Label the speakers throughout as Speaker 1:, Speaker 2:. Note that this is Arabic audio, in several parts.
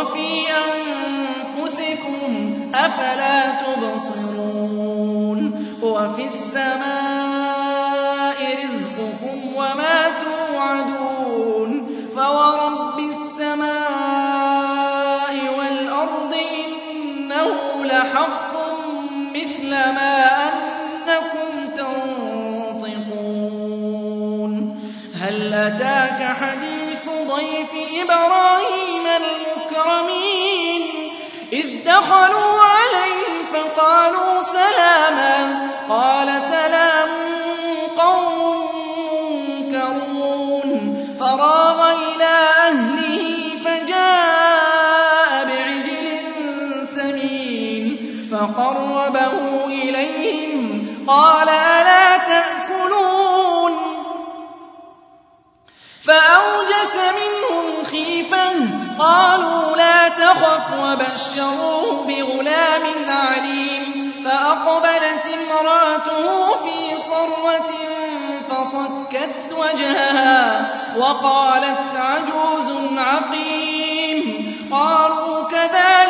Speaker 1: وفي أنفسكم أفلا تبصرون وفي السماء رزقكم وما توعدون فورب السماء والأرض إنه لحق مثل ما أنكم تنطقون هل أتاك حديث ضيف إبراهيم المكرمين إذ دخلوا عليه فقالوا سلاما. قال سلام قوم منكرون. فراغ إلى أهله فجاء بعجل سمين. فقربه إليهم. قال ألا تأكلون؟ فأوجس منهم خيفة قالوا لا تخف وبشروه بغلام عليم فأقبلت امرأته في صرة فصكت وجهها وقالت عجوز عقيم قالوا كذلك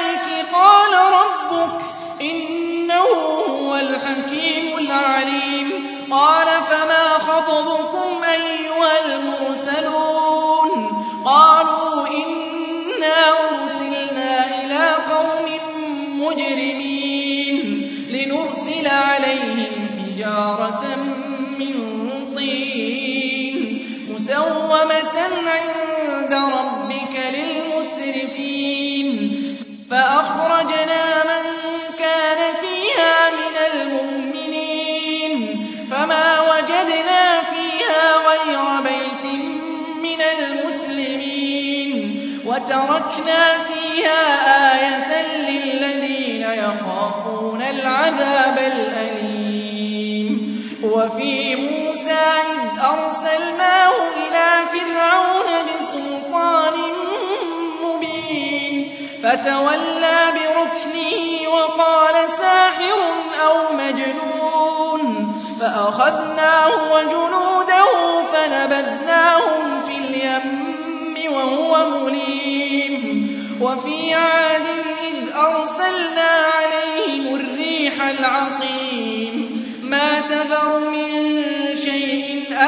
Speaker 1: حجارة من طين مسومة عند ربك للمسرفين. فأخرجنا من كان فيها من المؤمنين. فما وجدنا فيها غير بيت من المسلمين. وتركنا فيها آية للذين يخافون العذاب الأليم. وفي موسى إذ أرسلناه إلى فرعون بسلطان مبين فتولى بركنه وقال ساحر أو مجنون فأخذناه وجنوده فنبذناهم في اليم وهو مليم. وفي عاد إذ أرسلنا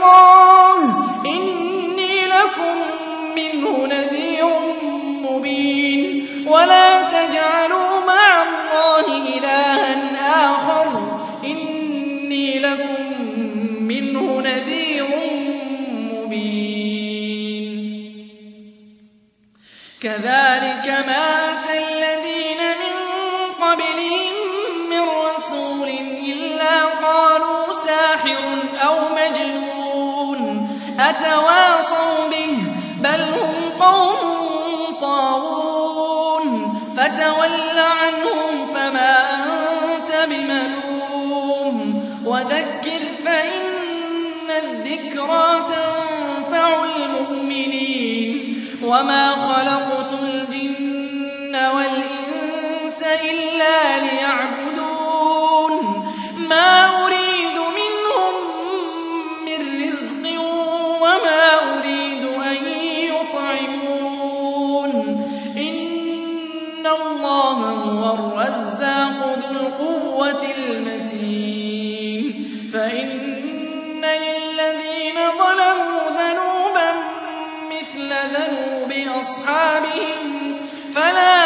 Speaker 1: الله. إني لكم منه نذير مبين. ولا تجعلوا مع الله إلها آخر. إني لكم منه نذير مبين. كذلك ما أتى الذين من قبلهم من رسول إلا قالوا ساحر أو مجنون. أتواصوا به بل هم قوم طاغون. فتول عنهم فما أنت بملوم. وذكر فإن الذكرى تنفع المؤمنين. وما خلقت ذنوب أصحابهم فلا